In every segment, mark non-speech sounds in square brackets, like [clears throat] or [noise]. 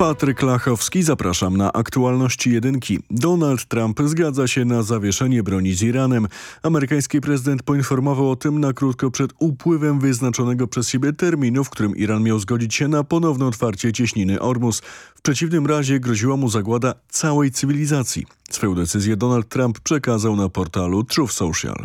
Patryk Lachowski, zapraszam na aktualności jedynki. Donald Trump zgadza się na zawieszenie broni z Iranem. Amerykański prezydent poinformował o tym na krótko przed upływem wyznaczonego przez siebie terminu, w którym Iran miał zgodzić się na ponowne otwarcie cieśniny Ormus. W przeciwnym razie groziła mu zagłada całej cywilizacji. Swoją decyzję Donald Trump przekazał na portalu Truth Social.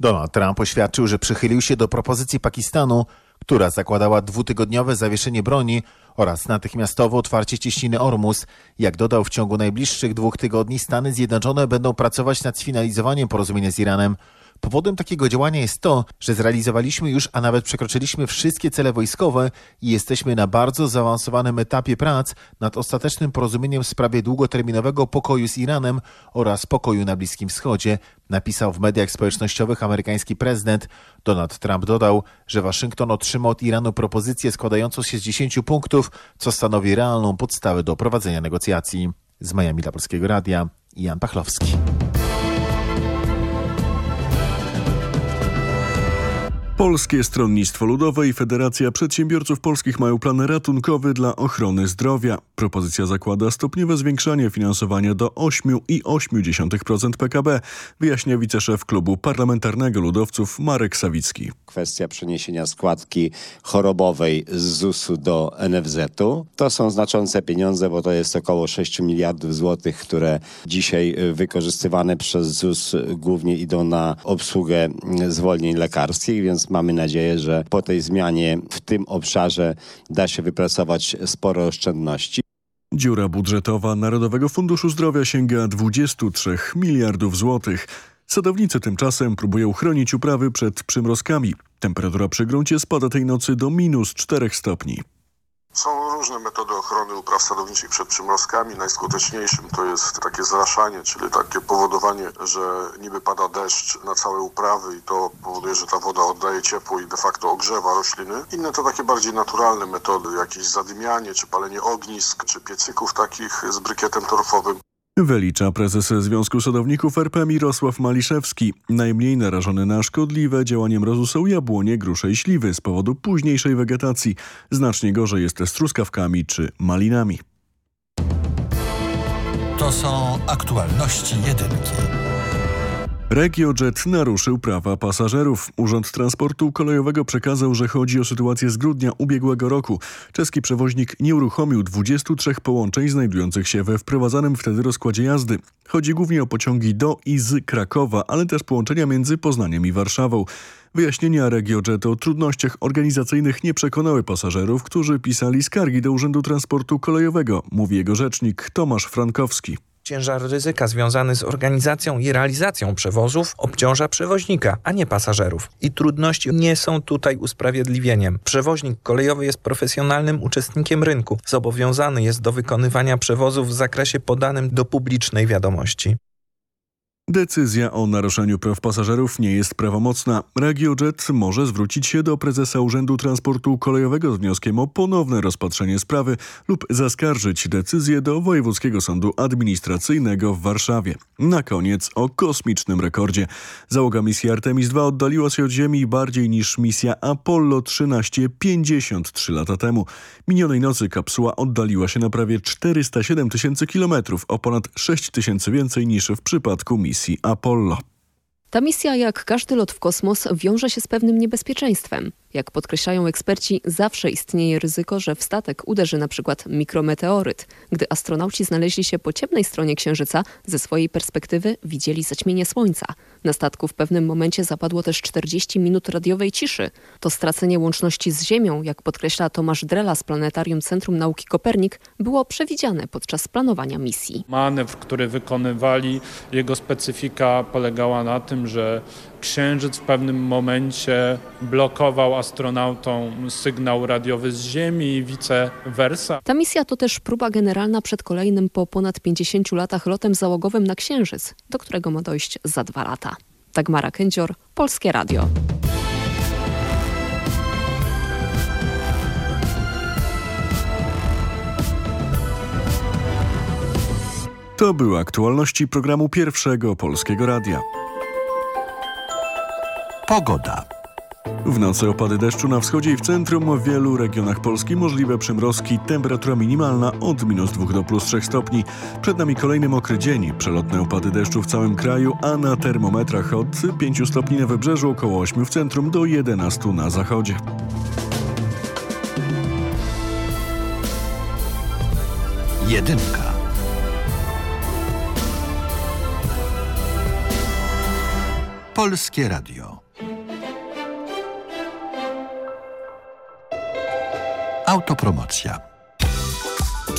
Donald Trump oświadczył, że przychylił się do propozycji Pakistanu, która zakładała dwutygodniowe zawieszenie broni oraz natychmiastowe otwarcie cieśniny Ormus. Jak dodał, w ciągu najbliższych dwóch tygodni Stany Zjednoczone będą pracować nad sfinalizowaniem porozumienia z Iranem. Powodem takiego działania jest to, że zrealizowaliśmy już, a nawet przekroczyliśmy wszystkie cele wojskowe i jesteśmy na bardzo zaawansowanym etapie prac nad ostatecznym porozumieniem w sprawie długoterminowego pokoju z Iranem oraz pokoju na Bliskim Wschodzie, napisał w mediach społecznościowych amerykański prezydent. Donald Trump dodał, że Waszyngton otrzymał od Iranu propozycję składającą się z 10 punktów, co stanowi realną podstawę do prowadzenia negocjacji. Z Miami dla Polskiego Radia, Jan Pachlowski. Polskie Stronnictwo Ludowe i Federacja Przedsiębiorców Polskich mają plan ratunkowy dla ochrony zdrowia. Propozycja zakłada stopniowe zwiększanie finansowania do 8,8% PKB, wyjaśnia wiceszef klubu parlamentarnego ludowców Marek Sawicki. Kwestia przeniesienia składki chorobowej z ZUS-u do NFZ-u to są znaczące pieniądze, bo to jest około 6 miliardów złotych, które dzisiaj wykorzystywane przez ZUS głównie idą na obsługę zwolnień lekarskich, więc mamy nadzieję, że po tej zmianie w tym obszarze da się wypracować sporo oszczędności. Dziura budżetowa Narodowego Funduszu Zdrowia sięga 23 miliardów złotych. Sadownicy tymczasem próbują chronić uprawy przed przymrozkami. Temperatura przy gruncie spada tej nocy do minus 4 stopni. Są różne metody ochrony upraw sadowniczych przed przymrozkami. Najskuteczniejszym to jest takie zraszanie, czyli takie powodowanie, że niby pada deszcz na całe uprawy i to powoduje, że ta woda oddaje ciepło i de facto ogrzewa rośliny. Inne to takie bardziej naturalne metody, jakieś zadymianie, czy palenie ognisk, czy piecyków takich z brykietem torfowym. Wylicza prezes Związku Sadowników RP Mirosław Maliszewski. Najmniej narażone na szkodliwe działanie mrozu są jabłonie, grusze i śliwy z powodu późniejszej wegetacji. Znacznie gorzej jest z truskawkami czy malinami. To są aktualności jedynki. RegioJet naruszył prawa pasażerów. Urząd Transportu Kolejowego przekazał, że chodzi o sytuację z grudnia ubiegłego roku. Czeski przewoźnik nie uruchomił 23 połączeń znajdujących się we wprowadzanym wtedy rozkładzie jazdy. Chodzi głównie o pociągi do i z Krakowa, ale też połączenia między Poznaniem i Warszawą. Wyjaśnienia RegioJet o trudnościach organizacyjnych nie przekonały pasażerów, którzy pisali skargi do Urzędu Transportu Kolejowego, mówi jego rzecznik Tomasz Frankowski. Ciężar ryzyka związany z organizacją i realizacją przewozów obciąża przewoźnika, a nie pasażerów. I trudności nie są tutaj usprawiedliwieniem. Przewoźnik kolejowy jest profesjonalnym uczestnikiem rynku. Zobowiązany jest do wykonywania przewozów w zakresie podanym do publicznej wiadomości. Decyzja o naruszeniu praw pasażerów nie jest prawomocna. RegioJet może zwrócić się do prezesa Urzędu Transportu Kolejowego z wnioskiem o ponowne rozpatrzenie sprawy lub zaskarżyć decyzję do Wojewódzkiego Sądu Administracyjnego w Warszawie. Na koniec o kosmicznym rekordzie. Załoga misji Artemis II oddaliła się od Ziemi bardziej niż misja Apollo 13 53 lata temu. Minionej nocy kapsuła oddaliła się na prawie 407 tysięcy kilometrów, o ponad 6 tysięcy więcej niż w przypadku misji misji Apollo. Ta misja, jak każdy lot w kosmos, wiąże się z pewnym niebezpieczeństwem. Jak podkreślają eksperci, zawsze istnieje ryzyko, że w statek uderzy przykład mikrometeoryt. Gdy astronauci znaleźli się po ciemnej stronie Księżyca, ze swojej perspektywy widzieli zaćmienie Słońca. Na statku w pewnym momencie zapadło też 40 minut radiowej ciszy. To stracenie łączności z Ziemią, jak podkreśla Tomasz Drela z Planetarium Centrum Nauki Kopernik, było przewidziane podczas planowania misji. Manewr, który wykonywali, jego specyfika polegała na tym, że Księżyc w pewnym momencie blokował astronautom sygnał radiowy z Ziemi i vice versa. Ta misja to też próba generalna przed kolejnym po ponad 50 latach lotem załogowym na Księżyc, do którego ma dojść za dwa lata. Dagmara Kędzior, Polskie Radio. To były aktualności programu Pierwszego Polskiego Radia. Pogoda. W nocy opady deszczu na wschodzie i w centrum, w wielu regionach Polski możliwe przymrozki, temperatura minimalna od minus 2 do plus 3 stopni. Przed nami kolejny mokry dzień, przelotne opady deszczu w całym kraju, a na termometrach od 5 stopni na wybrzeżu, około 8 w centrum do 11 na zachodzie. Jedynka. Polskie Radio. Autopromocja.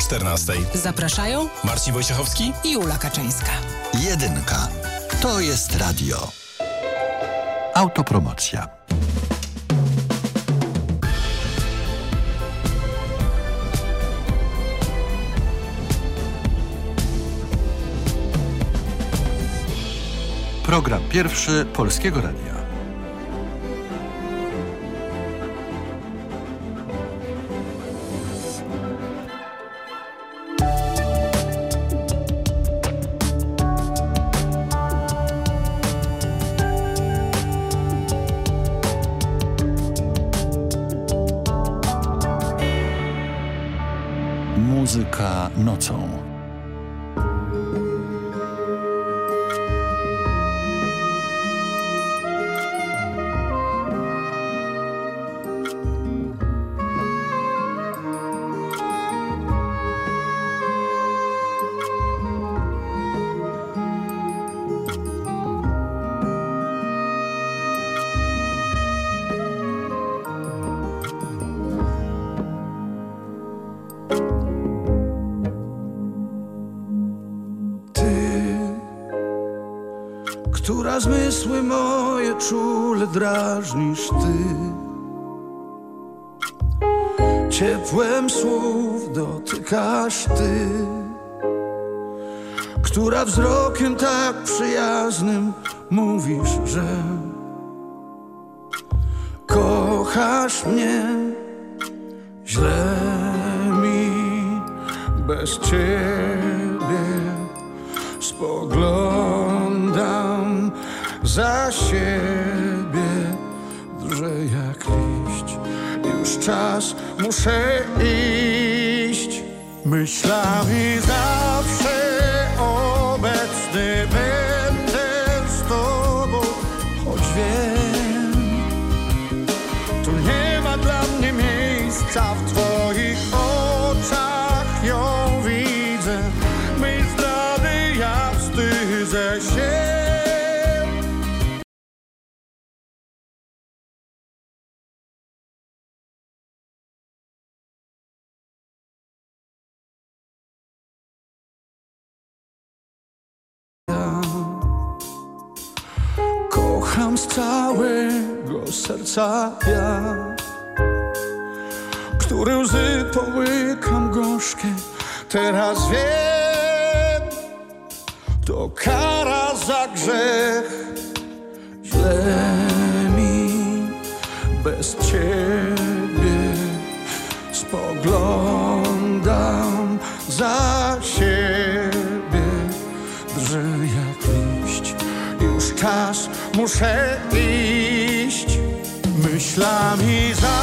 14. Zapraszają Marcin Wojciechowski i Ula Kaczyńska. Jedynka. To jest radio. Autopromocja. Program pierwszy Polskiego Radia. Która zmysły moje czule drażnisz ty. Ciepłem słów dotykasz ty, która wzrokiem tak przyjaznym mówisz, że kochasz mnie. Źle mi bez ciebie spoglądam za siebie, drże jak liść. Już czas, muszę iść. Myślami zawsze serca Który łzy połykam gorzkie. Teraz wiem To kara za grzech. Źle mi bez ciebie Spoglądam za siebie. Drże jak liść Już czas, muszę iść Myślami zawsze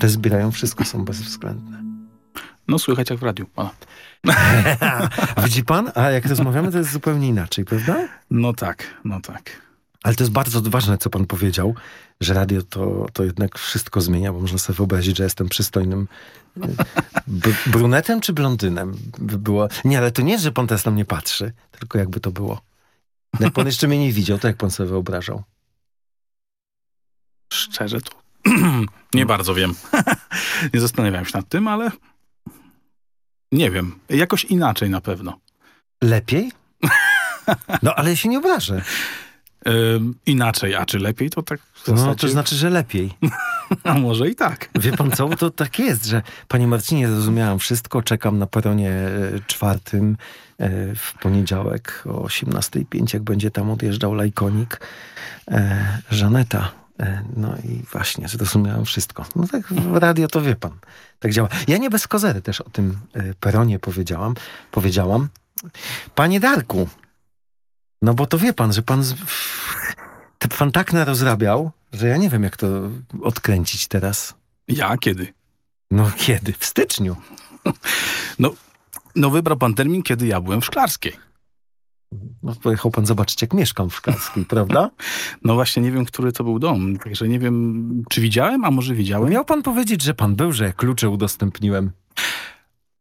te zbierają wszystko, są bezwzględne. No słychać jak w radiu. O. A [laughs] widzi pan? A jak rozmawiamy, to jest zupełnie inaczej, prawda? No tak, no tak. Ale to jest bardzo ważne, co pan powiedział, że radio to, to jednak wszystko zmienia, bo można sobie wyobrazić, że jestem przystojnym e, brunetem czy blondynem. By było... Nie, ale to nie jest, że pan teraz na mnie patrzy, tylko jakby to było. Jak pan jeszcze mnie nie widział, to jak pan sobie wyobrażał? Szczerze to [clears throat] nie bardzo wiem. [laughs] nie zastanawiałem się nad tym, ale nie wiem. Jakoś inaczej na pewno. Lepiej? No, ale ja się nie obrażę. Ym, inaczej, a czy lepiej, to tak w No, zasadzie... to znaczy, że lepiej. [laughs] A może i tak. Wie pan co, to tak jest, że panie Marcinie, zrozumiałam wszystko, czekam na peronie e, czwartym e, w poniedziałek o 18.05, jak będzie tam odjeżdżał lajkonik. E, Żaneta. E, No i właśnie, zrozumiałam wszystko. No tak w radio to wie pan, tak działa. Ja nie bez kozery też o tym e, peronie powiedziałam. Powiedziałam. Panie Darku, no bo to wie pan, że pan... Z... Te pan tak narozrabiał, że ja nie wiem, jak to odkręcić teraz. Ja? Kiedy? No kiedy? W styczniu. [laughs] No, no wybrał pan termin, kiedy ja byłem w Szklarskiej. No, pojechał pan zobaczyć, jak mieszkam w Szklarskiej, prawda? [laughs] No właśnie nie wiem, który to był dom, także nie wiem, czy widziałem, a może widziałem. Miał pan powiedzieć, że pan był, że ja klucze udostępniłem.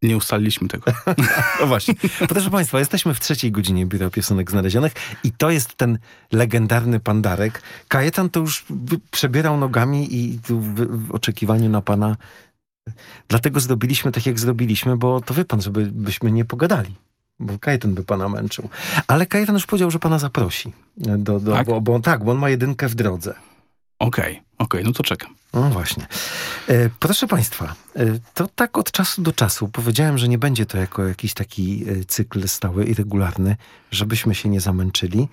Nie ustaliliśmy tego. [laughs] No właśnie. Proszę Państwa, jesteśmy w trzeciej godzinie Biura Piosenek Znalezionych i to jest ten legendarny pandarek. Kajetan to już przebierał nogami i w, oczekiwaniu na Pana. Dlatego zrobiliśmy tak, jak zrobiliśmy, bo to wie Pan, żeby byśmy nie pogadali. Bo Kajetan by Pana męczył. Ale Kajetan już powiedział, że Pana zaprosi. Do, do, Tak? Bo, bo tak, bo on ma jedynkę w drodze. Okej, okej, no to czekam. No właśnie. E, proszę Państwa, e, to tak od czasu do czasu powiedziałem, że nie będzie to jako jakiś taki e, cykl stały i regularny, żebyśmy się nie zamęczyli.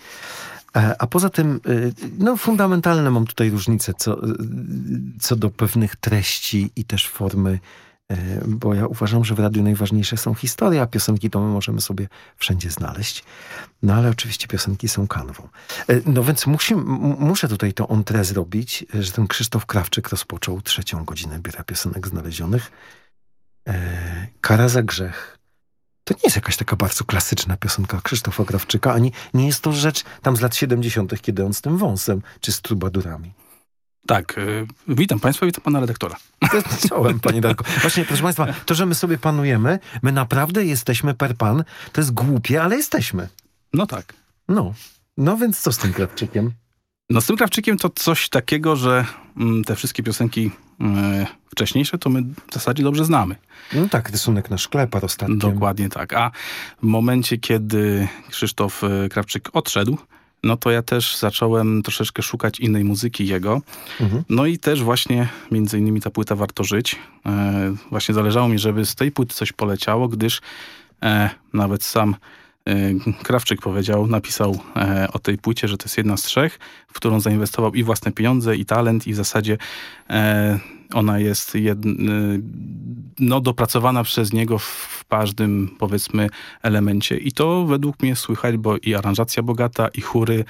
E, a poza tym, e, no fundamentalne mam tutaj różnice co, e, co do pewnych treści i też formy, e, bo ja uważam, że w radiu najważniejsze są historie, a piosenki to my możemy sobie wszędzie znaleźć. No ale oczywiście piosenki są kanwą. E, No więc muszę tutaj to entrée zrobić, e, że ten Krzysztof Krawczyk rozpoczął trzecią godzinę Biura Piosenek Znalezionych. E, Kara za grzech. To nie jest jakaś taka bardzo klasyczna piosenka Krzysztofa Krawczyka, ani nie jest to rzecz tam z lat 70., kiedy on z tym wąsem, czy z trubadurami. Tak, y, witam państwa, witam pana redaktora. Czołem, panie Darku. [laughs] Właśnie, proszę państwa, to, że my sobie panujemy, my naprawdę jesteśmy per pan, to jest głupie, ale jesteśmy. No tak. No. No więc co z tym Krawczykiem? No z tym Krawczykiem to coś takiego, że mm, te wszystkie piosenki e, wcześniejsze to my w zasadzie dobrze znamy. No tak, rysunek na szkle, parostatkiem. Dokładnie tak. A w momencie, kiedy Krzysztof e, Krawczyk odszedł, no to ja też zacząłem troszeczkę szukać innej muzyki jego. Mhm. No i też właśnie między innymi ta płyta Warto Żyć. E, właśnie zależało mi, żeby z tej płyty coś poleciało, gdyż e, nawet sam Krawczyk powiedział, napisał e, o tej płycie, że to jest jedna z trzech, w którą zainwestował i własne pieniądze, i talent, i w zasadzie e, ona jest jed, e, no, dopracowana przez niego w każdym, powiedzmy, elemencie. I to według mnie słychać, bo i aranżacja bogata, i chóry,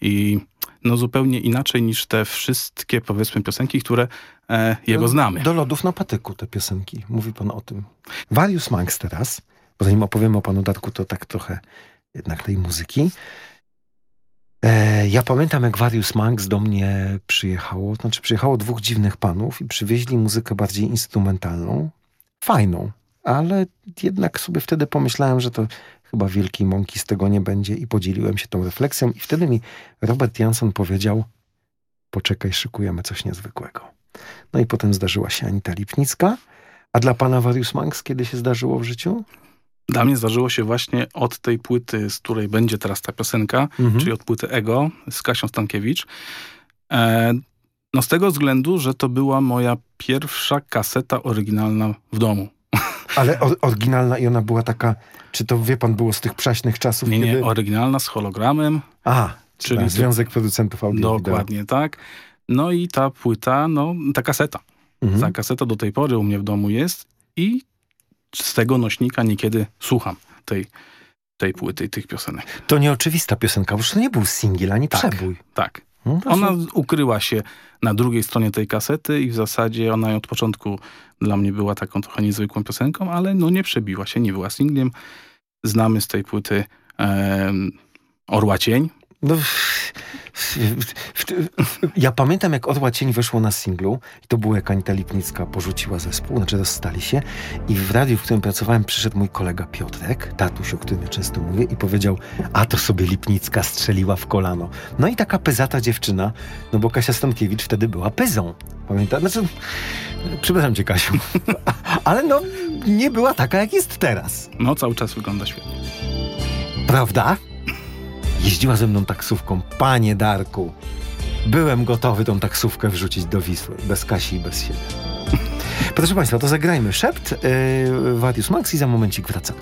i no zupełnie inaczej niż te wszystkie, powiedzmy, piosenki, które e, jego znamy. Do lodów na patyku te piosenki. Mówi pan o tym. Varius Manx teraz, bo zanim opowiemy o panu Darku, to tak trochę jednak tej muzyki. E, ja pamiętam, jak Varius Manx do mnie przyjechało. Znaczy, przyjechało dwóch dziwnych panów i przywieźli muzykę bardziej instrumentalną. Fajną, ale jednak sobie wtedy pomyślałem, że to chyba wielkiej mąki z tego nie będzie i podzieliłem się tą refleksją i wtedy mi Robert Jansson powiedział poczekaj, szykujemy coś niezwykłego. No i potem zdarzyła się Anita Lipnicka. A dla pana Varius Manx kiedy się zdarzyło w życiu? Dla mnie zdarzyło się właśnie od tej płyty, z której będzie teraz ta piosenka, Mhm. czyli od płyty Ego z Kasią Stankiewicz. E, no z tego względu, że to była moja pierwsza kaseta oryginalna w domu. [laughs] Ale or- oryginalna i ona była taka, czy to wie pan było z tych przaśnych czasów? Nie, nie, kiedy... oryginalna z hologramem. A, czyli czyli Związek Producentów Audio Dokładnie tak. No i ta płyta, no ta kaseta. Mhm. Ta kaseta do tej pory u mnie w domu jest i z tego nośnika niekiedy słucham tej, tej płyty i tych piosenek. To nieoczywista piosenka, bo już to nie był singiel ani Tak, przebój. Tak. No, Ona są- ukryła się na drugiej stronie tej kasety i w zasadzie ona od początku dla mnie była taką trochę niezwykłą piosenką, ale no nie przebiła się, nie była singlem. Znamy z tej płyty em, Orła Cień. No, ja pamiętam, jak Orła Cień weszło na singlu i to było, jak Anita Lipnicka porzuciła zespół, znaczy rozstali się i w radiu, w którym pracowałem, przyszedł mój kolega Piotrek, tatuś, o którym ja często mówię i powiedział, a to sobie Lipnicka strzeliła w kolano. No i taka pyzata dziewczyna, no bo Kasia Stankiewicz wtedy była pyzą. Pamiętam? Znaczy, przepraszam cię, Kasiu, [laughs] ale no nie była taka, jak jest teraz. No cały czas wygląda świetnie. Prawda? Jeździła ze mną taksówką. Panie Darku, byłem gotowy tą taksówkę wrzucić do Wisły. Bez Kasi i bez siebie. [laughs] Proszę Państwa, to zagrajmy szept yy, Wadius Max i za momencik wracamy.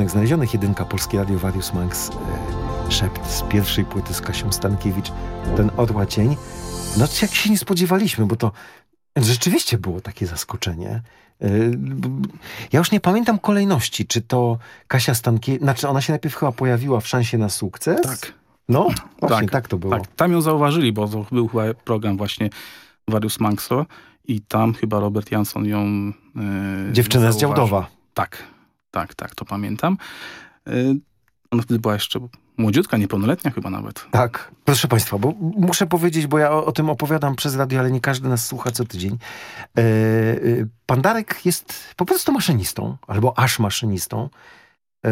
Piosenek znalezionych, jedynka Polskie Radio Warius Max, e, szept z pierwszej płyty z Kasią Stankiewicz, ten Orła Cień. No jak się nie spodziewaliśmy, bo to rzeczywiście było takie zaskoczenie. E, Ja już nie pamiętam kolejności, czy to Kasia Stankiewicz, znaczy ona się najpierw chyba pojawiła w Szansie na sukces? Tak. No, właśnie tak, to było. Tak, tam ją zauważyli, bo to był chyba program właśnie Warius Manxo i tam chyba Robert Jansson ją e, Dziewczyna z zauważył. Działdowa. Tak, tak, tak, to pamiętam. E, ona wtedy była jeszcze młodziutka, niepełnoletnia chyba nawet. Tak, proszę Państwa, bo muszę powiedzieć, bo ja o, o tym opowiadam przez radio, ale nie każdy nas słucha co tydzień. E, e, pan Darek jest po prostu maszynistą, albo aż maszynistą e,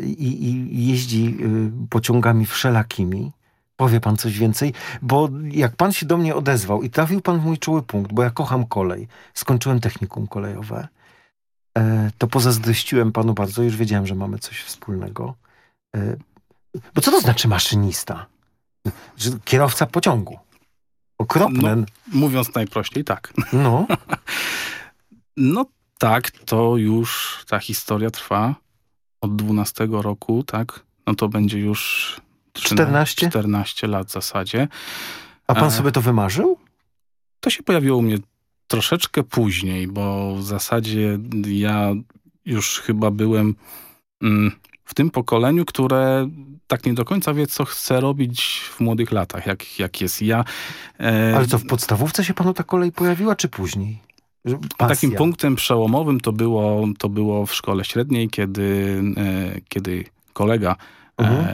i, jeździ e, pociągami wszelakimi. Powie pan coś więcej? Bo jak pan się do mnie odezwał i trafił pan w mój czuły punkt, bo ja kocham kolej, skończyłem technikum kolejowe, to pozazdrościłem panu bardzo, już wiedziałem, że mamy coś wspólnego. E, bo co to znaczy maszynista? Kierowca pociągu. Okropne. No, mówiąc najprościej, tak. No. [laughs] no tak, to już ta historia trwa od 12 roku, tak? No to będzie już 14? 14 lat w zasadzie. A pan E, sobie to wymarzył? To się pojawiło u mnie troszeczkę później, bo w zasadzie ja już chyba byłem mm, w tym pokoleniu, które tak nie do końca wie, co chce robić w młodych latach, jak, jak jest ja. E, Ale co, w podstawówce się panu ta kolej pojawiła, czy później? Pasja. Takim punktem przełomowym to było, to było w szkole średniej, kiedy, e, kiedy kolega, Mhm.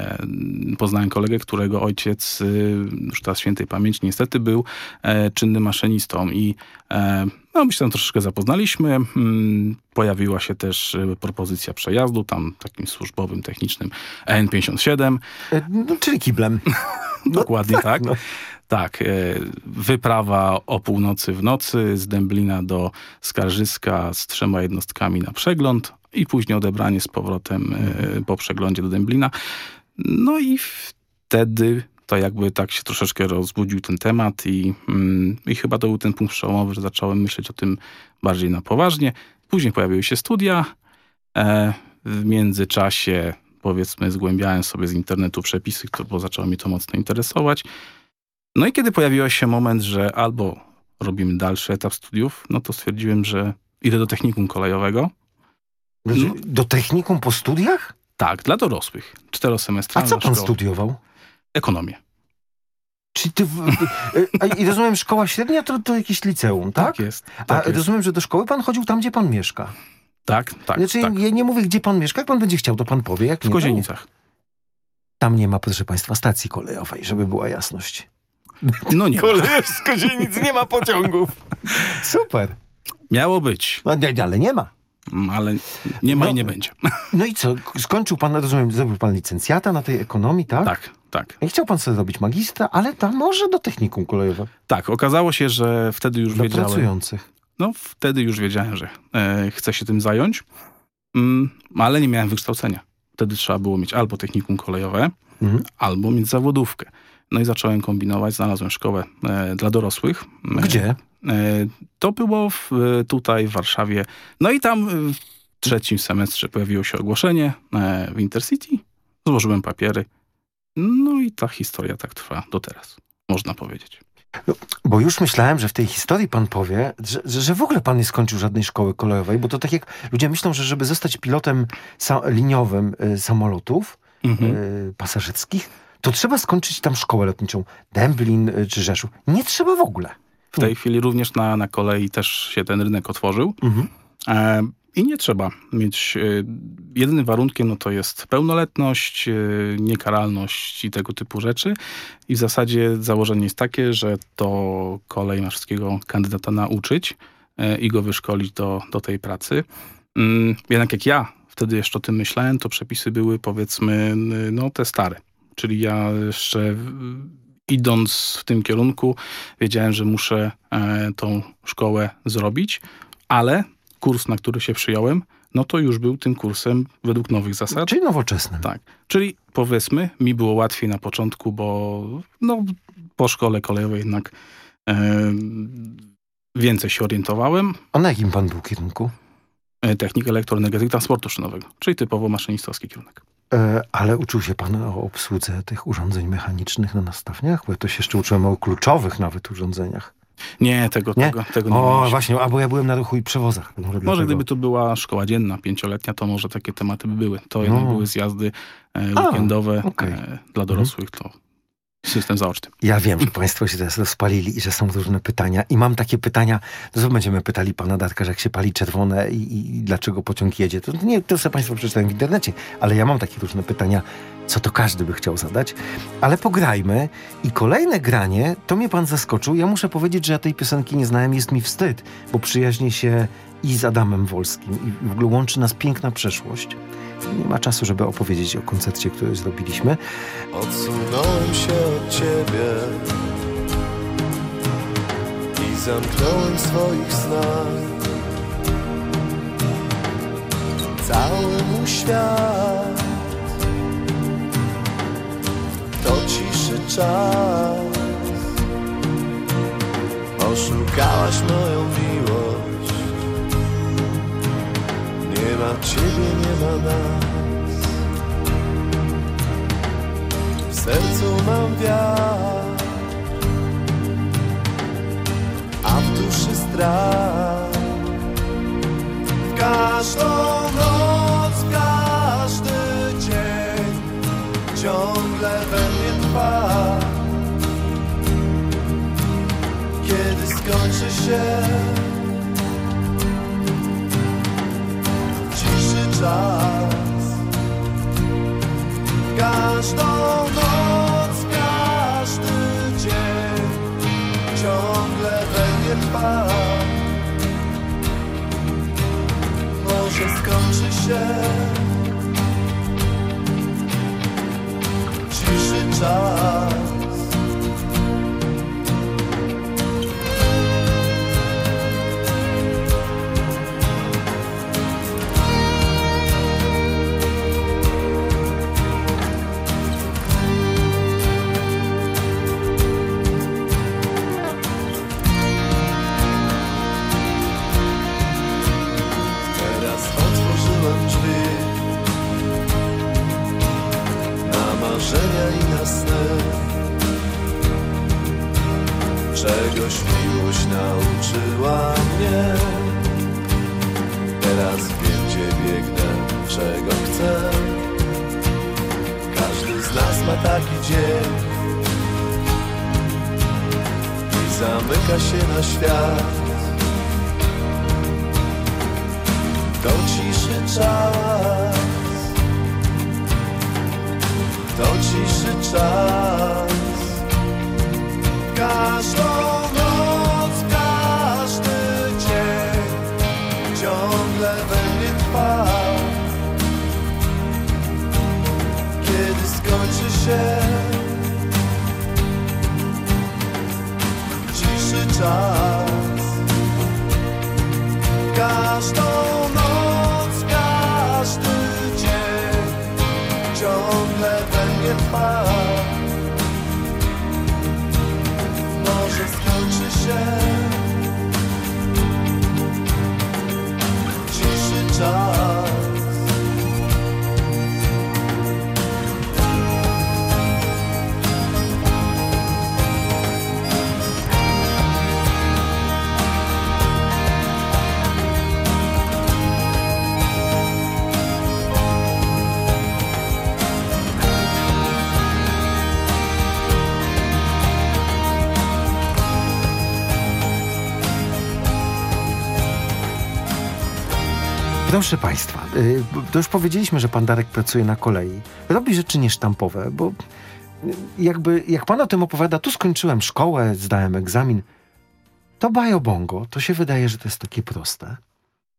e, poznałem kolegę, którego ojciec, e, już teraz świętej pamięci niestety, był e, czynnym maszynistą i e, no, my się tam troszeczkę zapoznaliśmy. Mm, Pojawiła się też e, propozycja przejazdu, tam takim służbowym, technicznym EN57. E, No, czyli kiblem. [laughs] Dokładnie tak. no. Tak, wyprawa o północy w nocy z Dęblina do Skarżyska z trzema jednostkami na przegląd i później odebranie z powrotem e, po przeglądzie do Dęblina. No i wtedy to jakby tak się troszeczkę rozbudził ten temat i, mm, i chyba to był ten punkt przełomowy, że zacząłem myśleć o tym bardziej na poważnie. Później pojawiły się studia. E, w międzyczasie powiedzmy zgłębiałem sobie z internetu przepisy, bo zaczęło mnie to mocno interesować. No i kiedy pojawił się moment, że albo robimy dalszy etap studiów, no to stwierdziłem, że idę do technikum kolejowego. Znaczy, Do technikum po studiach? Tak, dla dorosłych. A Czterosemestralna co pan szkoła. studiował? Ekonomię. Czy ty... W, e, a, I rozumiem, szkoła średnia to, to jakieś liceum, tak? Tak jest. A Tak, jest. rozumiem, że do szkoły pan chodził tam, gdzie pan mieszka. tak, tak. znaczy, tak. ja nie mówię, gdzie pan mieszka. Jak pan będzie chciał, to pan powie. Jak W nie. Kozienicach. Tam nie ma, proszę państwa, stacji kolejowej, żeby była jasność. No nie. Kolejarz z Kozienic nie ma pociągów. [laughs] Super. Miało być, No, ale nie ma. Mm, ale nie ma No. i nie będzie. [laughs] No i co? Skończył pan, rozumiem, zrobił pan licencjata na tej ekonomii, tak? Tak, tak. I chciał pan sobie zrobić magistra, ale tam może do technikum kolejowe. Tak, okazało się, że wtedy już Dla wiedziałem. pracujących. No wtedy już wiedziałem, że e, chcę się tym zająć, mm, ale nie miałem wykształcenia. Wtedy trzeba było mieć albo technikum kolejowe, Mhm. albo mieć zawodówkę. No i zacząłem kombinować, znalazłem szkołę e, dla dorosłych. E, Gdzie? E, to było w, e, tutaj w Warszawie. No i tam e, w trzecim semestrze pojawiło się ogłoszenie w Intercity. Złożyłem papiery. No i ta historia tak trwa do teraz, można powiedzieć. Bo już myślałem, że w tej historii pan powie, że, że, że w ogóle pan nie skończył żadnej szkoły kolejowej, bo to tak jak ludzie myślą, że żeby zostać pilotem liniowym y, samolotów Mhm. y, pasażerskich, to trzeba skończyć tam szkołę lotniczą. Dęblin y, czy Rzeszów. Nie trzeba w ogóle. W tej chwili również na, na kolei też się ten rynek otworzył. Mhm. E, I nie trzeba mieć. E, jedynym warunkiem no to jest pełnoletność, e, niekaralność i tego typu rzeczy. I w zasadzie założenie jest takie, że to kolej ma wszystkiego kandydata nauczyć e, i go wyszkolić do, do tej pracy. Mm, jednak jak ja wtedy jeszcze o tym myślałem, to przepisy były powiedzmy no te stare. Czyli ja jeszcze idąc w tym kierunku wiedziałem, że muszę e, tą szkołę zrobić, ale kurs, na który się przyjąłem, no to już był tym kursem według nowych zasad. Czyli nowoczesnym. Tak. Czyli powiedzmy, mi było łatwiej na początku, bo no, po szkole kolejowej jednak e, więcej się orientowałem. A na jakim pan był kierunku? E, Technik elektroenergetyki transportu szynowego, czyli typowo maszynistowski kierunek. E, ale uczył się pan o obsłudze tych urządzeń mechanicznych na nastawniach? Bo ja to się jeszcze uczyłem o kluczowych nawet urządzeniach. Nie, tego, Nie? tego, tego nie O, mieliśmy. właśnie, albo ja byłem na ruchu i przewozach. Może, Może dlatego. gdyby to była szkoła dzienna, pięcioletnia, to może takie tematy by były. To No. jednak były zjazdy e, A, weekendowe okej. e, dla dorosłych, to system zaoczny. Ja wiem, że państwo się teraz rozpalili i że są różne pytania. I mam takie pytania, to co będziemy pytali pana Darka, że jak się pali czerwone i, i dlaczego pociąg jedzie. To nie, to sobie państwo przeczytają w internecie, ale ja mam takie różne pytania, co to każdy by chciał zadać. Ale pograjmy i kolejne granie, to mnie pan zaskoczył. Ja muszę powiedzieć, że ja tej piosenki nie znałem, jest mi wstyd, bo przyjaźnię się i z Adamem Wolskim i w ogóle łączy nas piękna przeszłość. Nie ma czasu, żeby opowiedzieć o koncercie, który zrobiliśmy. Odsunąłem się od ciebie i zamknąłem swoich snach cały mój świat. To ciszy czas. Oszukałaś moją miłość. Nie ma ciebie, nie ma nas. W sercu mam wiatr, ma taki dzień. I zamyka się na świat. To ciszy czas. To ciszy czas. Każdą Proszę Państwa, y, to już powiedzieliśmy, że pan Darek pracuje na kolei. Robi rzeczy niesztampowe, bo y, jakby, jak pan o tym opowiada, tu skończyłem szkołę, zdałem egzamin, to bajo bongo, to się wydaje, że to jest takie proste.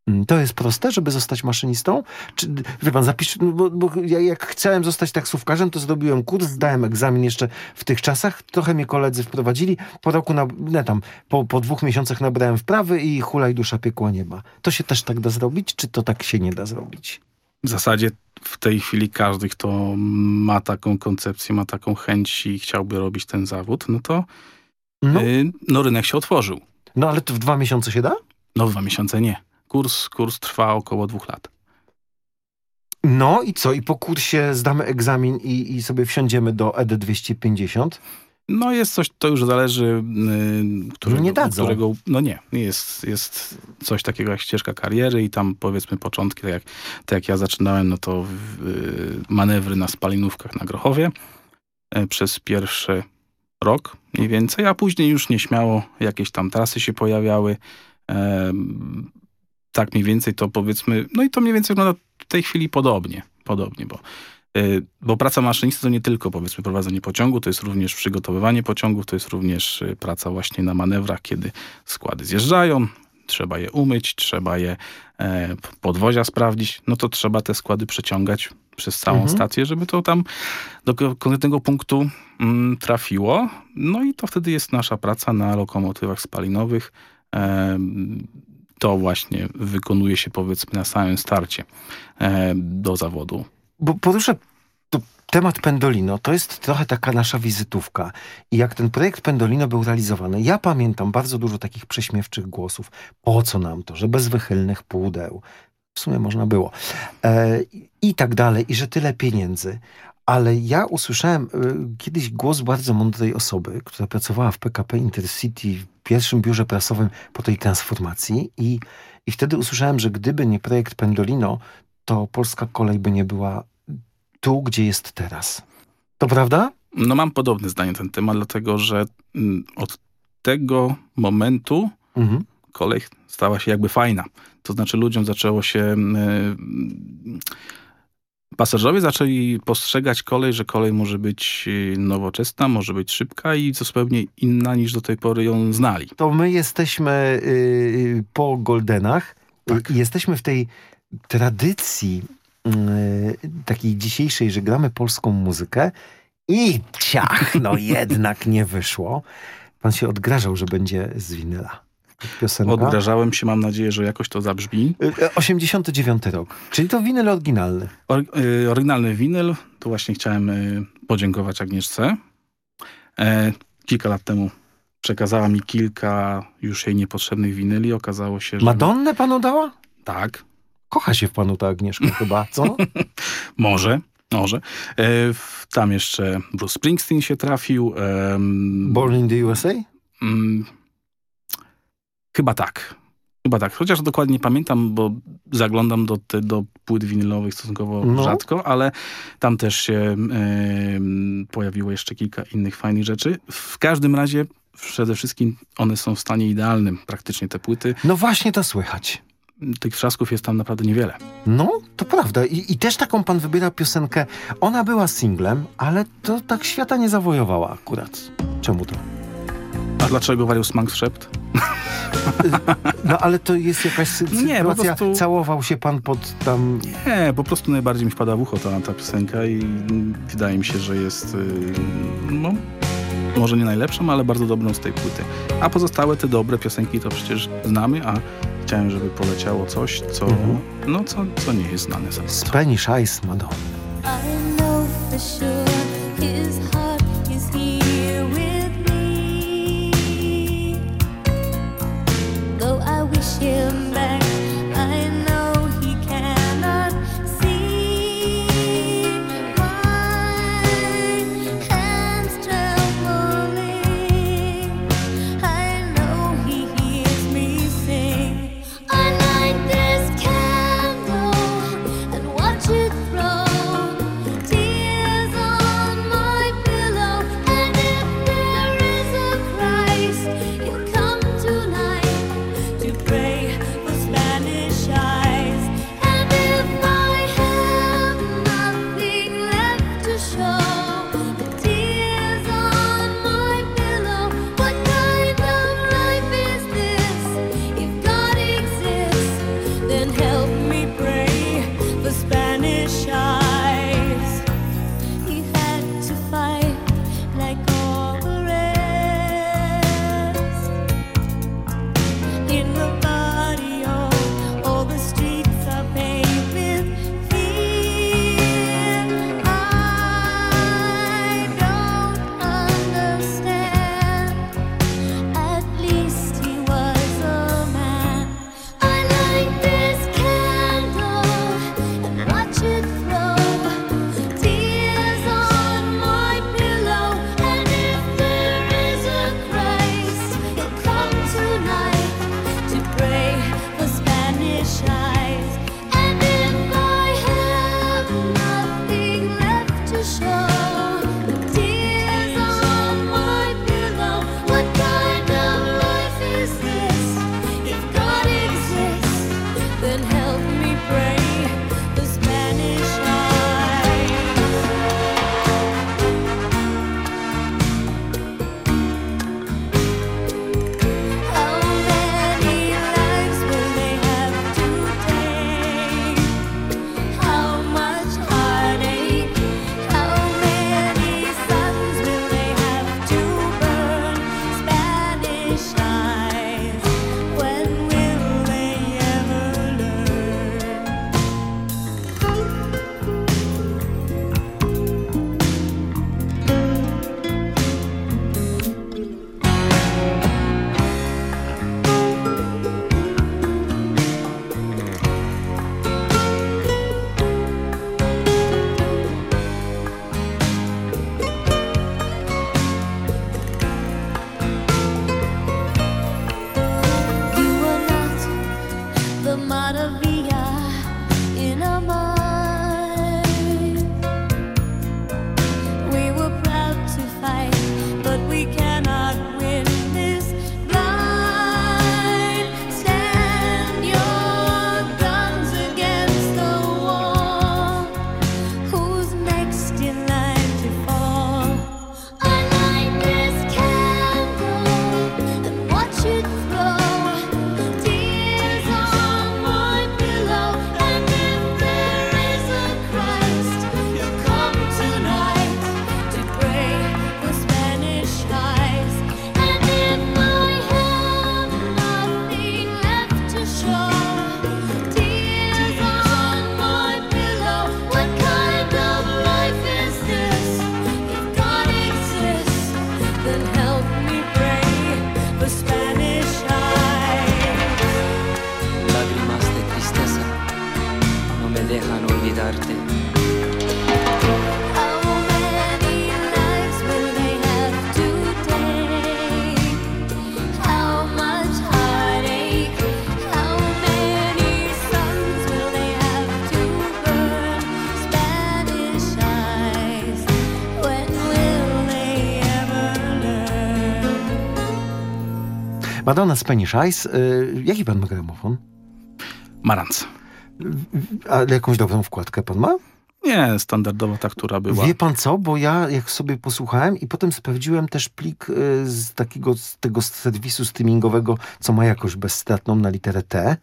Mm, To jest proste, żeby zostać maszynistą? Czy, wie pan, zapisz, no bo, bo ja jak chciałem zostać taksówkarzem, to zrobiłem kurs, zdałem egzamin jeszcze w tych czasach, trochę mnie koledzy wprowadzili, po roku, na, nie tam, po, po dwóch miesiącach nabrałem wprawy i hulaj dusza piekła nieba. To się też tak da zrobić, czy to tak się nie da zrobić? W zasadzie w tej chwili każdy, kto ma taką koncepcję, ma taką chęć i chciałby robić ten zawód, no to No. y, no rynek się otworzył. No ale to w dwa miesiące się da? No w dwa miesiące nie. Kurs, kurs trwa około dwóch lat. No i co? I po kursie zdamy egzamin i, i sobie wsiądziemy do E ED 250? No jest coś, to już zależy, yy, którego, Nie dadzą. którego, no nie, jest, jest coś takiego jak ścieżka kariery i tam powiedzmy początki, tak jak, tak jak ja zaczynałem, no to yy, manewry na spalinówkach na Grochowie yy, przez pierwszy rok mniej więcej, a później już nieśmiało jakieś tam trasy się pojawiały. Tak mniej więcej to powiedzmy, no i to mniej więcej wygląda w tej chwili podobnie, podobnie, bo Y, Bo praca maszynisty to nie tylko powiedzmy prowadzenie pociągu, to jest również przygotowywanie pociągów, to jest również y, praca właśnie na manewrach, kiedy składy zjeżdżają, trzeba je umyć, trzeba je e, podwozia sprawdzić, no to trzeba te składy przeciągać przez całą Mhm. stację, żeby to tam do ko- konkretnego punktu mm, trafiło. No i to wtedy jest nasza praca na lokomotywach spalinowych. E, to właśnie wykonuje się powiedzmy na samym starcie e, do zawodu. Bo poruszę temat Pendolino. To jest trochę taka nasza wizytówka. I jak ten projekt Pendolino był realizowany, ja pamiętam bardzo dużo takich prześmiewczych głosów. Po co nam to, że bez wychylnych pudeł? W sumie można było. E, I tak dalej. I że tyle pieniędzy. Ale ja usłyszałem y, kiedyś głos bardzo mądrej osoby, która pracowała w PKP Intercity w pierwszym biurze prasowym po tej transformacji i, i wtedy usłyszałem, że gdyby nie projekt Pendolino, to polska kolej by nie była tu, gdzie jest teraz. To prawda? No mam podobne zdanie na ten temat, dlatego że mm, od tego momentu Mhm. kolej stała się jakby fajna. To znaczy ludziom zaczęło się... mm, Pasażerowie zaczęli postrzegać kolej, że kolej może być y, nowoczesna, może być szybka i zupełnie inna niż do tej pory ją znali. To my jesteśmy y, po Goldenach i jesteśmy w tej tradycji y, takiej dzisiejszej, że gramy polską muzykę i ciach, no [laughs] jednak nie wyszło. Pan się odgrażał, że będzie z winyla. Piosenka. Odgrażałem się, mam nadzieję, że jakoś to zabrzmi. Y, 89 rok, czyli to winyl oryginalny. Or, y, oryginalny winyl, tu właśnie chciałem y, podziękować Agnieszce. E, kilka lat temu przekazała mi kilka już jej niepotrzebnych winyli. Okazało się, że... Madonnę panu dała? Tak. Kocha się w panu ta Agnieszka [laughs] chyba, co? Może, może. E, tam jeszcze Bruce Springsteen się trafił. em, Born in the USA? Mm, chyba tak. Chyba tak. Chociaż dokładnie nie pamiętam, bo zaglądam do, te, do płyt winylowych stosunkowo No. rzadko, ale tam też się pojawiło jeszcze kilka innych fajnych rzeczy. W każdym razie przede wszystkim one są w stanie idealnym, praktycznie te płyty. No właśnie to słychać. Tych trzasków jest tam naprawdę niewiele. No, to prawda. I, I też taką pan wybiera piosenkę. Ona była singlem, ale to tak świata nie zawojowała akurat. Czemu to? A dlaczego Warius Manx szept? No ale to jest jakaś sy- [laughs] Nie, sytuacja. po prostu- Całował się pan pod tam... Nie, po prostu najbardziej mi wpada w ucho ta, ta piosenka i wydaje mi się, że jest y, no, może nie najlepszą, ale bardzo dobrą z tej płyty. A pozostałe te dobre piosenki to przecież znamy, a chciałem, żeby poleciało coś, co, Mhm. no, co, co nie jest znane za bardzo. Spanish Eyes Madonna. I know for sure wish him back, learn? Madonna Spanish Eyes. Y, jaki pan ma gramofon? Marantz. Ale jakąś dobrą wkładkę pan ma? Nie, standardowa ta, która była. Wie pan co, bo ja jak sobie posłuchałem i potem sprawdziłem też plik y, z takiego z tego serwisu streamingowego, co ma jakość bezstratną na literę T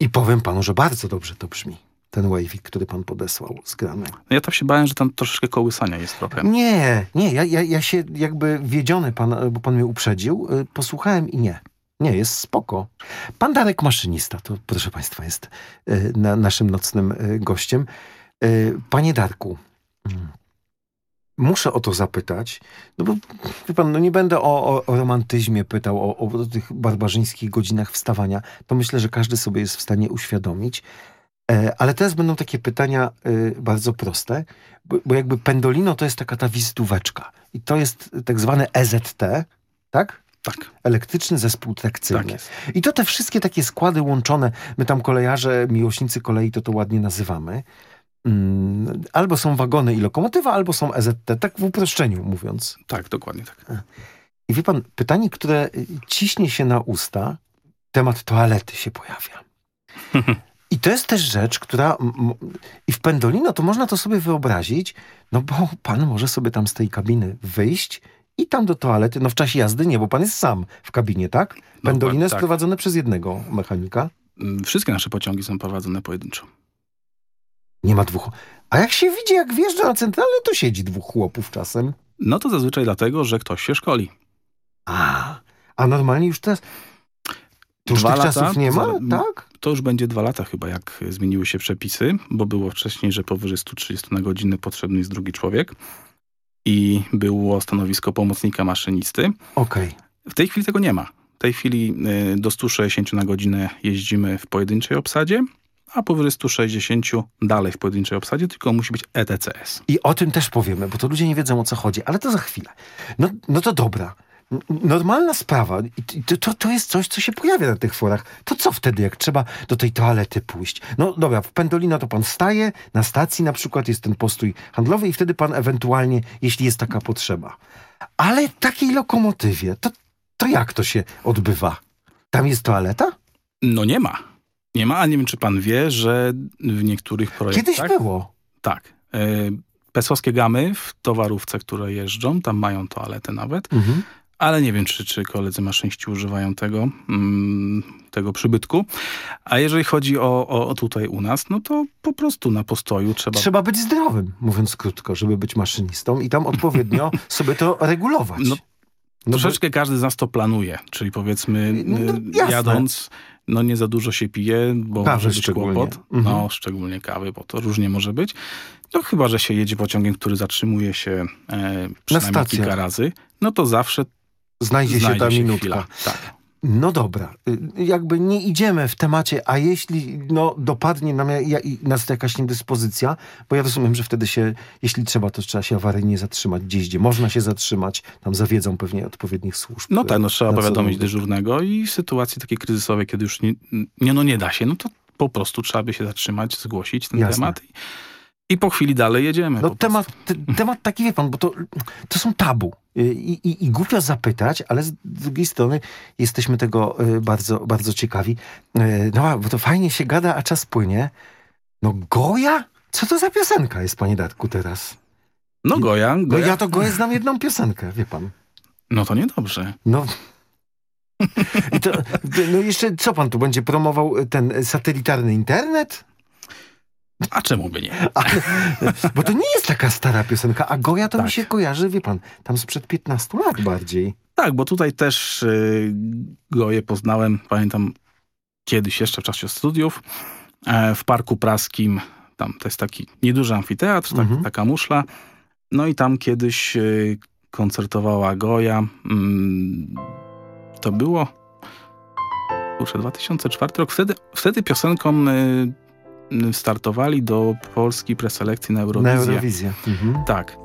i powiem panu, że bardzo dobrze to brzmi. Ten wavik, który pan podesłał zgrany. Ja tam się bałem, że tam troszeczkę kołysania jest trochę. Nie, nie, ja, ja, ja się jakby wiedziony pan, bo pan mnie uprzedził, y, posłuchałem i nie. Nie, jest spoko. Pan Darek Maszynista, to proszę państwa jest y, na, naszym nocnym y, gościem. Y, Panie Darku, mm, muszę o to zapytać, no bo wie pan, no nie będę o, o, o romantyzmie pytał, o, o tych barbarzyńskich godzinach wstawania. To myślę, że każdy sobie jest w stanie uświadomić. Ale teraz będą takie pytania bardzo proste, bo, bo jakby pendolino to jest taka ta wizytóweczka. I to jest tak zwane EZT, tak? Tak. Elektryczny zespół trakcyjny. Tak. I to te wszystkie takie składy łączone, my tam kolejarze, miłośnicy kolei to to ładnie nazywamy. Mm, albo są wagony i lokomotywa, albo są EZT, tak w uproszczeniu mówiąc. Tak, dokładnie tak. I wie pan, pytanie, które y, ciśnie się na usta, temat toalety się pojawia. [laughs] I to jest też rzecz, która. I w Pendolino to można to sobie wyobrazić, no bo pan może sobie tam z tej kabiny wyjść i tam do toalety, no w czasie jazdy nie, bo pan jest sam w kabinie, tak? Pendolino jest tak. prowadzone przez jednego mechanika. Mm, Wszystkie nasze pociągi są prowadzone pojedynczo. Nie ma dwóch. A jak się widzi, jak wjeżdża na centralę, to siedzi dwóch chłopów czasem. No to zazwyczaj dlatego, że ktoś się szkoli. A, a normalnie już teraz. To już Dwa tych lata, czasów nie ma, tak? To już będzie dwa lata chyba, jak zmieniły się przepisy, bo było wcześniej, że powyżej 130 na godzinę potrzebny jest drugi człowiek i było stanowisko pomocnika maszynisty. Okej. W tej chwili tego nie ma. W tej chwili y, do 160 na godzinę jeździmy w pojedynczej obsadzie, a powyżej 160 dalej w pojedynczej obsadzie, tylko musi być ETCS. I o tym też powiemy, bo to ludzie nie wiedzą o co chodzi, ale to za chwilę. No, no to dobra. Normalna sprawa, i to, to, to jest coś, co się pojawia na tych forach. To co wtedy, jak trzeba do tej toalety pójść? No dobra, w Pendolino to pan staje, na stacji na przykład jest ten postój handlowy i wtedy pan ewentualnie, jeśli jest taka potrzeba. Ale takiej lokomotywie, to, to jak to się odbywa? Tam jest toaleta? No nie ma. Nie ma, a nie wiem, czy pan wie, że w niektórych projektach... Kiedyś było. Tak. Y, Pesowskie gamy w towarówce, które jeżdżą, tam mają toaletę nawet, Mhm. Ale nie wiem, czy, czy koledzy maszyniści używają tego, mm, tego przybytku. A jeżeli chodzi o, o, o tutaj u nas, no to po prostu na postoju trzeba... Trzeba być zdrowym, mówiąc krótko, żeby być maszynistą i tam odpowiednio [laughs] sobie to regulować. No, Troszeczkę każdy z nas to planuje, czyli powiedzmy No, y, jadąc, no nie za dużo się pije, bo Kawy może być szczególnie. kłopot. Mhm. No, szczególnie kawy, bo to różnie może być. No chyba, że się jedzie pociągiem, który zatrzymuje się e, przynajmniej kilka razy, no to zawsze Znajdzie się ta minutka. chwila. Tak. No dobra, y, jakby nie idziemy w temacie, a jeśli no, dopadnie nam, ja, nas jakaś niedyspozycja, bo ja rozumiem, że wtedy się, jeśli trzeba, to trzeba się awaryjnie zatrzymać gdzieś, gdzie można się zatrzymać, tam zawiedzą pewnie odpowiednich służb. No tak, no trzeba powiadomić dyżurnego i w sytuacji takiej kryzysowej, kiedy już nie, nie, no nie da się, no to po prostu trzeba by się zatrzymać, zgłosić ten Jasne. temat i, po chwili dalej jedziemy. No temat, te, temat taki, wie pan, bo to, to są tabu. I, i, I głupio zapytać, ale z drugiej strony jesteśmy tego y, bardzo, bardzo ciekawi. Y, No, bo to fajnie się gada, a czas płynie. No Goja? Co to za piosenka jest, panie Darku, teraz? No Goja, No Goja. ja to Goję znam jedną piosenkę, wie pan. No to niedobrze. No. I to, no jeszcze co pan tu będzie promował ten satelitarny internet? A czemu by nie? Ale, bo to nie jest taka stara piosenka, a Goja to mi Tak. się kojarzy, wie pan, tam sprzed 15 lat bardziej. Tak, bo tutaj też y, Goję poznałem, pamiętam kiedyś jeszcze w czasie studiów, e, w Parku Praskim, tam to jest taki nieduży amfiteatr, tak, Mhm. taka muszla, no i tam kiedyś y, koncertowała Goja, mm, to było kurczę, 2004 rok, wtedy, wtedy piosenką y, startowali do polskiej preselekcji na Na Eurowizję. Eurowizję. Mhm. Tak.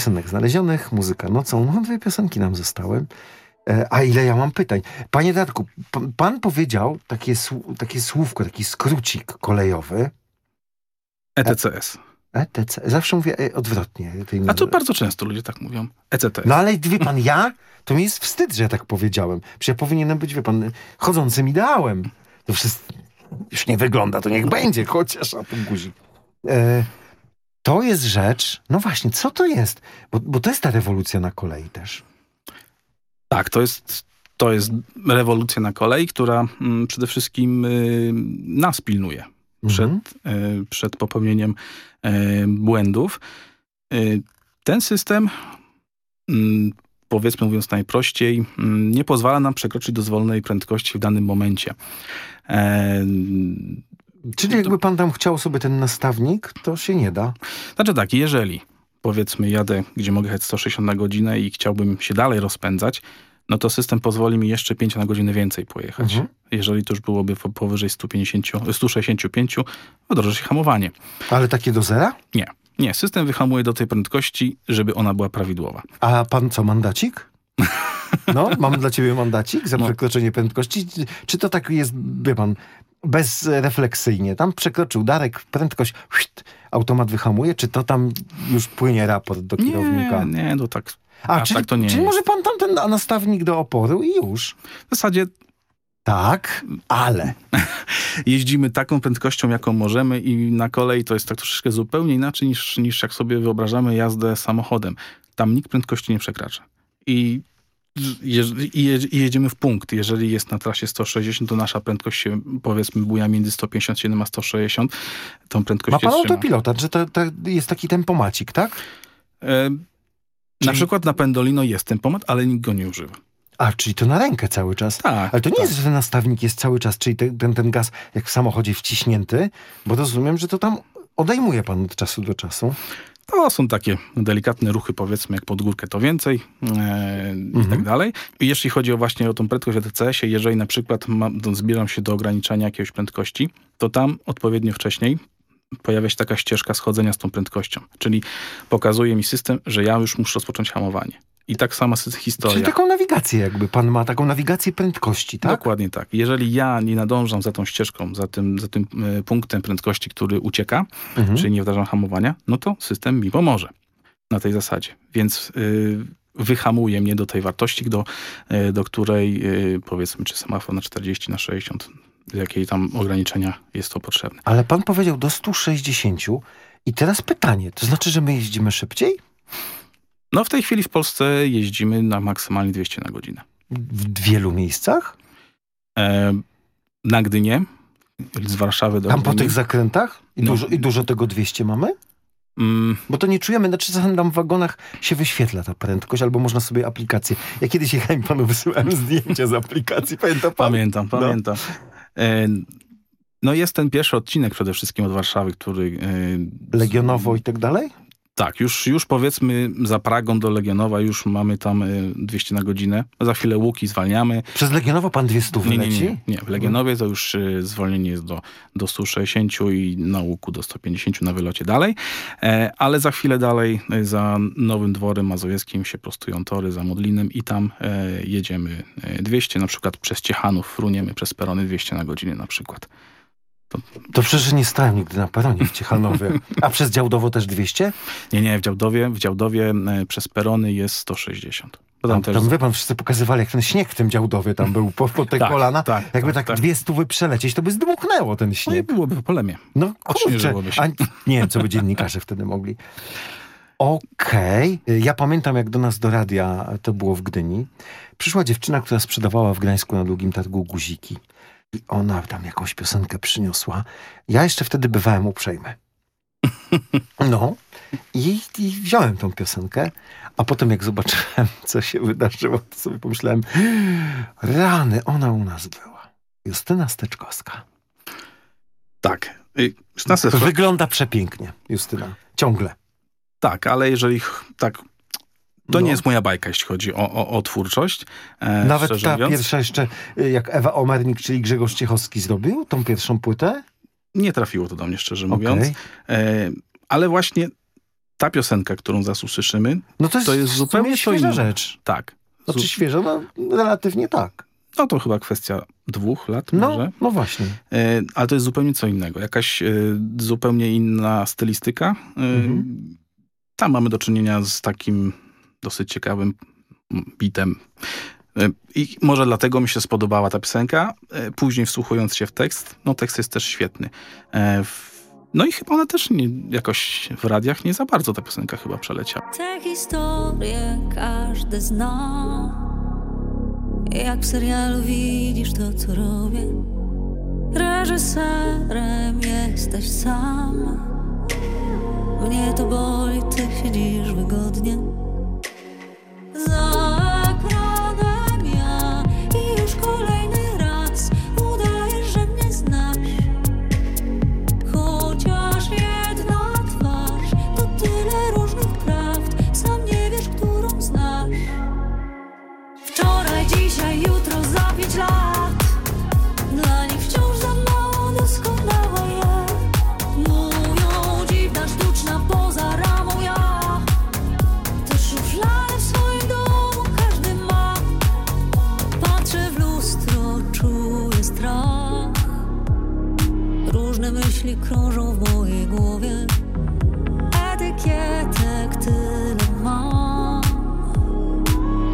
Piosenek znalezionych, muzyka nocą. No, dwie piosenki nam zostały. E, A ile ja mam pytań? Panie Darku, pan powiedział takie, takie słówko, taki skrócik kolejowy. ETCS. ETC. Zawsze mówię e, odwrotnie. A to bardzo często ludzie tak mówią. ECTS. No ale wie pan, ja? To mi jest wstyd, że ja tak powiedziałem. Przecież ja powinienem być, wie pan, chodzącym ideałem. To wszystko już nie wygląda, to niech będzie, chociaż a tu guzik. E, to jest rzecz, no właśnie, co to jest? Bo, bo to jest ta rewolucja na kolei też. Tak, to jest, to jest rewolucja na kolei, która mm, przede wszystkim y, nas pilnuje przed, y, przed popełnieniem y, błędów. Y, ten system, mm, powiedzmy mówiąc najprościej, mm, nie pozwala nam przekroczyć dozwolonej prędkości w danym momencie. Czyli jakby pan tam chciał sobie ten nastawnik, to się nie da. Znaczy tak, jeżeli powiedzmy jadę, gdzie mogę jechać 160 na godzinę i chciałbym się dalej rozpędzać, no to system pozwoli mi jeszcze 5 na godzinę więcej pojechać. Mhm. Jeżeli to już byłoby po- powyżej 150, 165, wdroży się hamowanie. Ale takie do zera? Nie, nie. System wyhamuje do tej prędkości, żeby ona była prawidłowa. A pan co, mandacik? [laughs] No, mam dla ciebie mandacik No. za przekroczenie prędkości. Czy- Czy to tak jest, wie pan, bezrefleksyjnie? Tam przekroczył Darek prędkość, automat wyhamuje, czy to tam już płynie raport do kierownika? Nie, nie, no tak. A, aż czyli, tak to nie czyli jest. może pan tam ten nastawnik do oporu i już. W zasadzie Tak, ale. [laughs] jeździmy taką prędkością, jaką możemy i na kolei to jest tak troszeczkę zupełnie inaczej niż, niż jak sobie wyobrażamy jazdę samochodem. Tam nikt prędkości nie przekracza. I i je- i jedziemy w punkt. Jeżeli jest na trasie 160, to nasza prędkość się powiedzmy buja między 157 a 160. Tą prędkość Ma pan autopilota, że to, to jest taki tempomacik, tak? E, Na przykład na Pendolino jest tempomat, ale nikt go nie używa. A, czyli to na rękę cały czas. Tak. Ale to nie jest, że ten nastawnik jest cały czas, czyli ten, ten, ten gaz jak w samochodzie wciśnięty, bo rozumiem, że to tam odejmuje pan od czasu do czasu. To są takie delikatne ruchy, powiedzmy, jak pod górkę to więcej e, i Mhm. tak dalej. I jeśli chodzi o właśnie o tą prędkość w ETCS-ie, jeżeli na przykład mam, zbieram się do ograniczania jakiejś prędkości, to tam odpowiednio wcześniej pojawia się taka ścieżka schodzenia z tą prędkością. Czyli pokazuje mi system, że ja już muszę rozpocząć hamowanie. I tak sama historia. Czyli taką nawigację jakby, pan ma taką nawigację prędkości, tak? Dokładnie tak. Jeżeli ja nie nadążam za tą ścieżką, za tym, za tym e, punktem prędkości, który ucieka, Mhm. czyli nie wdrażam hamowania, no to system mi pomoże na tej zasadzie. Więc y, wyhamuje mnie do tej wartości, do, y, do której y, powiedzmy, czy semafor na 40, na 60, z jakiej tam ograniczenia jest to potrzebne. Ale pan powiedział do 160 i teraz pytanie, to znaczy, że my jeździmy szybciej? No w tej chwili w Polsce jeździmy na maksymalnie 200 na godzinę. W wielu miejscach? E, na Gdynię, z Warszawy do Tam po Gdyni. tych zakrętach? I, No. dużo, I dużo tego 200 mamy? Mm, Bo to nie czujemy, znaczy czasem tam w wagonach się wyświetla ta prędkość, albo można sobie aplikację. Ja kiedyś jechałem panu wysyłałem [laughs] zdjęcia z aplikacji, pamięta pan? Pamiętam, No. pamiętam. E, No jest ten pierwszy odcinek przede wszystkim od Warszawy, który... e, Legionowo i tak dalej? Tak, już, już powiedzmy za Pragą do Legionowa już mamy tam e, 200 na godzinę. Za chwilę łuki zwalniamy. Przez Legionowo pan dwie stówy Nie, nie, nie, nie. W Legionowie to już e, zwolnienie jest do, do 160 i na łuku do 150 na wylocie dalej. E, ale za chwilę dalej e, za Nowym Dworem Mazowieckim się prostują tory za Modlinem i tam e, jedziemy e, 200, na przykład przez Ciechanów fruniemy przez perony 200 na godzinę na przykład. To przecież nie stałem nigdy na peronie w Ciechanowie. A przez Działdowo też 200? Nie, nie, w Działdowie, w Działdowie e, przez perony jest 160. To tam Tam, też tam wie pan, wszyscy pokazywali, jak ten śnieg w tym Działdowie tam był po, po te Tak, kolana. tak, Jakby tak, tak, tak. dwie stówy przelecieć, to by zdmuchnęło ten No i śnieg. byłoby po polemie. No kurczę, a nie wiem, co by dziennikarze wtedy mogli. Okej. Ja pamiętam, jak do nas do radia, to było w Gdyni, przyszła dziewczyna, która sprzedawała w Gdańsku na długim targu guziki. I ona tam jakąś piosenkę przyniosła. Ja jeszcze wtedy bywałem uprzejmy. No. I, I wziąłem tą piosenkę, a potem jak zobaczyłem, co się wydarzyło, to sobie pomyślałem, rany, ona u nas była. Justyna Steczkowska. Tak. 16 Wygląda przepięknie, Justyna. Ciągle. Tak, ale jeżeli tak. To No. nie jest moja bajka, jeśli chodzi o, o, o twórczość. E, Nawet ta mówiąc. pierwsza jeszcze, y, jak Ewa Omernik, czyli Grzegorz Ciechowski zrobił tą pierwszą płytę? Nie trafiło to do mnie, szczerze Okej. mówiąc. E, ale właśnie ta piosenka, którą zaraz usłyszymy, No to jest, to jest zupełnie co innego. rzecz. Tak. Znaczy świeża, no relatywnie tak. No to chyba kwestia dwóch lat No, może. no właśnie. E, ale to jest zupełnie co innego. Jakaś e, zupełnie inna stylistyka. E, Mhm. Tam mamy do czynienia z takim dosyć ciekawym bitem. E, I może dlatego mi się spodobała ta piosenka. E, Później wsłuchując się w tekst, no tekst jest też świetny. E, No i chyba ona też nie, jakoś w radiach nie za bardzo ta piosenka chyba przeleciała. Tę historię każdy zna. Jak w serialu widzisz to, co robię. Reżyserem jesteś sam. Mnie to boli, ty siedzisz wygodnie. Wczoraj, dzisiaj, jutro, za pięć lat. myśli krążą w mojej głowie. Etykietek tyle mam.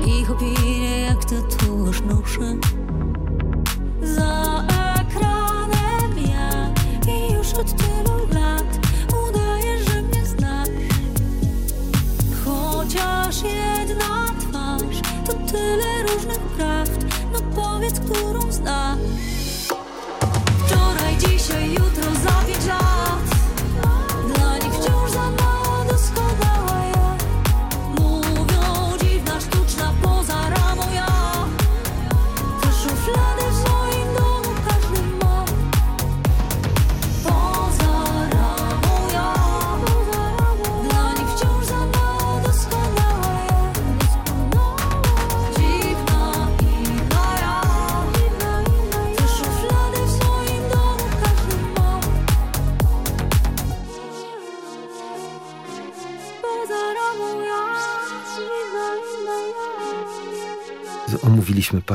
Ich opinie jak tatuaż noszę. Za ekranem ja i już od tylu lat Udajesz, że mnie znasz. Chociaż jedna twarz to tyle różnych prawd. No powiedz, którą znasz.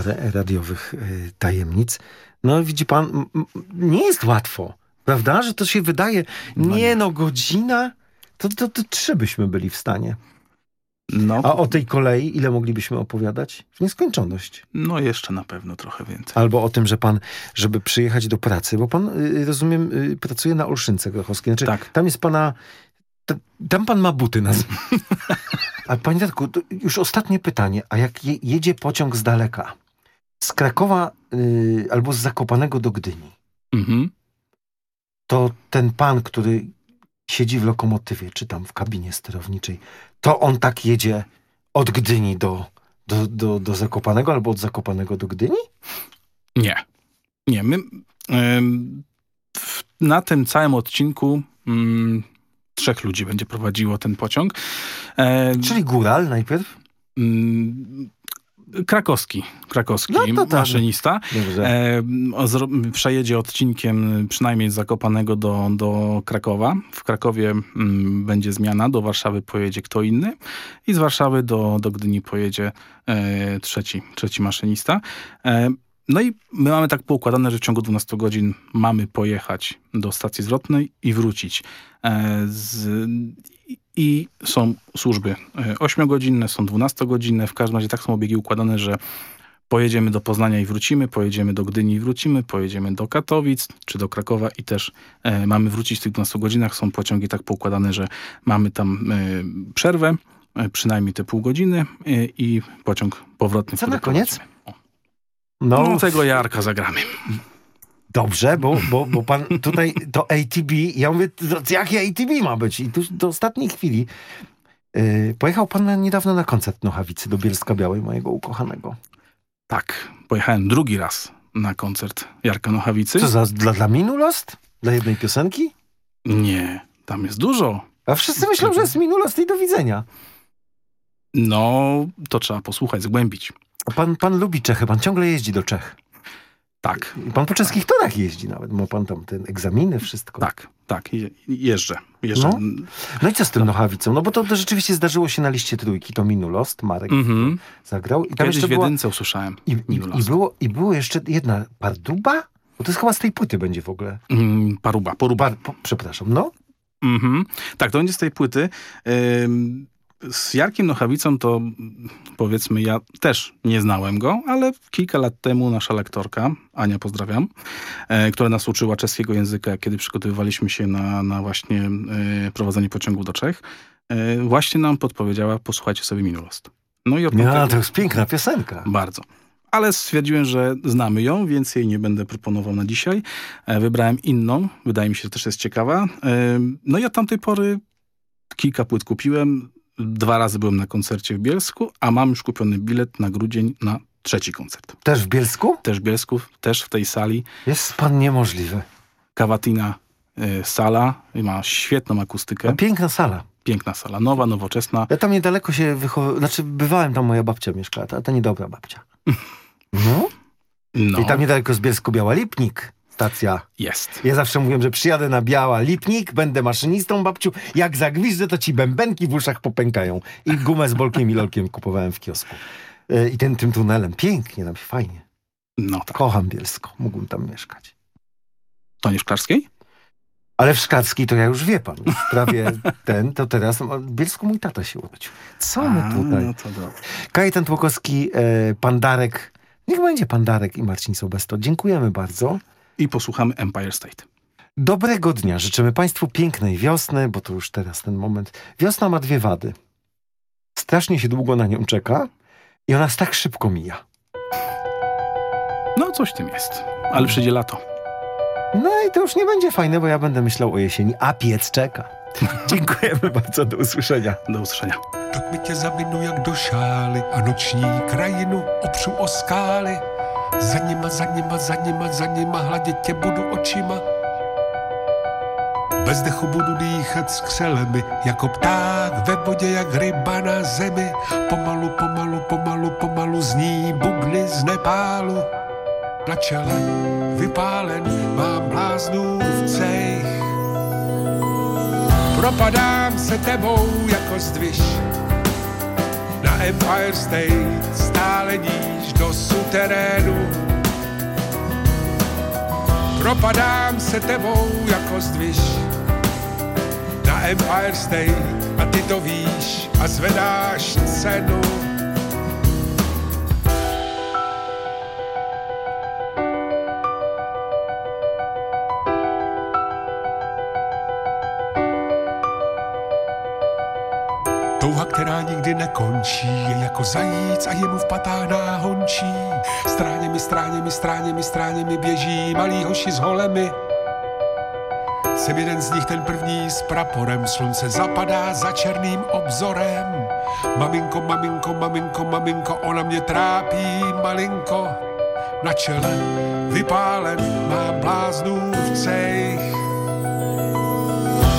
Parę radiowych y, tajemnic. No widzi pan, nie jest łatwo, prawda? Że to się wydaje, nie no, godzina, to, to, to trzy byśmy byli w stanie. No, A o tej kolei ile moglibyśmy opowiadać? W nieskończoność. no jeszcze na pewno trochę więcej. Albo o tym, że pan, żeby przyjechać do pracy, bo pan, y, rozumiem, y, pracuje na Olszynce Grochowskiej. Znaczy, Tak. Tam jest pana... Tam pan ma buty na [laughs] A panie to już ostatnie pytanie. A jak je, jedzie pociąg z daleka, z Krakowa y, albo z Zakopanego do Gdyni, Mhm. to ten pan, który siedzi w lokomotywie, czy tam w kabinie sterowniczej, to on tak jedzie od Gdyni do, do, do, do Zakopanego albo od Zakopanego do Gdyni? Nie. Nie, my w, na tym całym odcinku mm, trzech ludzi będzie prowadziło ten pociąg. E, Czyli góral najpierw? Krakowski, krakowski No tak. maszynista. E, zro- przejedzie odcinkiem przynajmniej z Zakopanego do, do Krakowa. W Krakowie mm, będzie zmiana, do Warszawy pojedzie kto inny i z Warszawy do, do Gdyni pojedzie e, trzeci, trzeci maszynista. E, no i my mamy tak poukładane, że w ciągu 12 godzin mamy pojechać do stacji zwrotnej i wrócić. E, z, i- są służby e, 8-godzinne, są 12-godzinne. W każdym razie tak są obiegi układane, że pojedziemy do Poznania i wrócimy, pojedziemy do Gdyni i wrócimy, pojedziemy do Katowic czy do Krakowa i też e, mamy wrócić w tych 12 godzinach. Są pociągi tak poukładane, że mamy tam e, przerwę, e, przynajmniej te pół godziny e, i pociąg powrotny. Co na koniec? prowadzimy. No, No tego Jarka zagramy. Dobrze, bo, bo, bo pan tutaj to ATB, ja mówię, to jakie ATB ma być? I tu do ostatniej chwili yy, pojechał pan niedawno na koncert Nochawicy do Bielska Białej, mojego ukochanego. Tak, pojechałem drugi raz na koncert Jarka Nochawicy. Co za, dla, dla Minu Lost? Dla jednej piosenki? Nie, tam jest dużo. A wszyscy myślą, że jest Minu Lost i do widzenia. No, to trzeba posłuchać, zgłębić. Pan, pan lubi Czechy, pan ciągle jeździ do Czech. Tak, I pan po czeskich torach jeździ nawet, ma pan tam te egzaminy, wszystko. tak, tak, je, jeżdżę. jeżdżę. No. No i co z tym Nochawicą? No bo to, to rzeczywiście zdarzyło się na liście trójki, to Minu Lost, Marek Mhm. zagrał. I tam Kiedyś jeszcze w była, jedynce usłyszałem. i, i, i, było, I było jeszcze jedna Parduba? Bo to jest chyba z tej płyty będzie w ogóle. Mm, paruba, poruba. Par, po, przepraszam, no. Mhm. Tak, to będzie z tej płyty. Ym, z Jarkiem Nochawicą to mm, powiedzmy ja też nie znałem go, ale kilka lat temu nasza lektorka, Ania pozdrawiam, e, która nas uczyła czeskiego języka, kiedy przygotowywaliśmy się na, na właśnie e, prowadzenie pociągu do Czech, e, właśnie nam podpowiedziała, posłuchajcie sobie Minulost. No i od Ja, tamtego- to jest piękna piosenka. Bardzo. Ale stwierdziłem, że znamy ją, więc jej nie będę proponował na dzisiaj. E, Wybrałem inną, wydaje mi się, że też jest ciekawa. E, No i od tamtej pory kilka płyt kupiłem. Dwa razy byłem na koncercie w Bielsku, a mam już kupiony bilet na grudzień na trzeci koncert. Też w Bielsku? Też w Bielsku, też w tej sali. Jest pan niemożliwy. Kawatina e, sala, i ma świetną akustykę. A piękna sala. Piękna sala, nowa, nowoczesna. Ja tam niedaleko się wychowałem, znaczy bywałem tam, moja babcia mieszkała, ta, ta niedobra babcia. [laughs] No. No, I tam niedaleko z Bielsku Biała Lipnik, stacja. jest. Ja zawsze mówiłem, że przyjadę na Biała Lipnik, będę maszynistą, babciu, jak zagwiżdżę, to ci bębenki w uszach popękają. I gumę z bolkiem i lolkiem kupowałem w kiosku. E, I ten, tym tunelem. Pięknie, się fajnie. No tak. Kocham Bielsko, mógłbym tam mieszkać. To nie w Szklarskiej? Ale w Szklarskiej to ja już wie pan, prawie [laughs] ten, to teraz Bielsku mój tata się urodził. Co my tutaj? No to. Kajetan Tłokowski, e, pan Darek, niech będzie pan Darek i Marcin Sobesto. Dziękujemy bardzo. I posłuchamy Empire State. Dobrego dnia. Życzymy Państwu pięknej wiosny, bo to już teraz ten moment. Wiosna ma dwie wady. Strasznie się długo na nią czeka i ona tak szybko mija. No, coś w tym jest. Ale przyjdzie lato. No i to już nie będzie fajne, bo ja będę myślał o jesieni, a piec czeka. [laughs] Dziękujemy bardzo, do usłyszenia. Do usłyszenia. Tak mi tě zavinu jak do šály a noční krajinu opřu o skály. Za nima, za nima, za nima, za nima hladit tě budu očima. Bez dechu budu dýchat skřelemi, jako pták ve vodě, jak ryba na zemi. Pomalu, pomalu, pomalu, pomalu zní bubny z Nepálu. Na čele vypálen mám bláznův cejch. Propadám se tebou jako zdviž. Na Empire State stále níž do suterénu. Propadám se tebou jako zdviž na Empire State a ty to víš a zvedáš cenu. Nikdy nekončí, je jako zajíc a jemu v patách náhončí. Stráněmi, stráněmi, stráněmi, stráněmi běží malý hoši s holemi. Jsem jeden z nich, ten první s praporem, slunce zapadá za černým obzorem. Maminko, maminko, maminko, maminko, ona mě trápí malinko. Na čele vypálen mám bláznův cejch.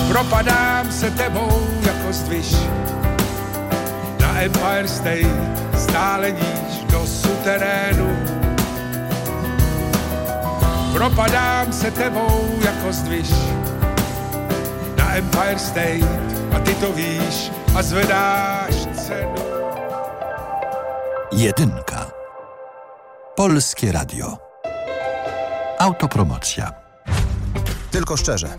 Propadám se tebou jako zdviž Empire State, stále níž do suterénu. Propadám se tebou jako zdviž na Empire State a ty to víš a zvedáš cenu. Jedynka. Polskie Radio. Autopromocja. Tylko szczerze.